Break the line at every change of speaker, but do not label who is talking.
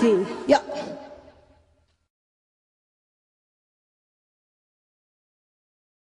紧要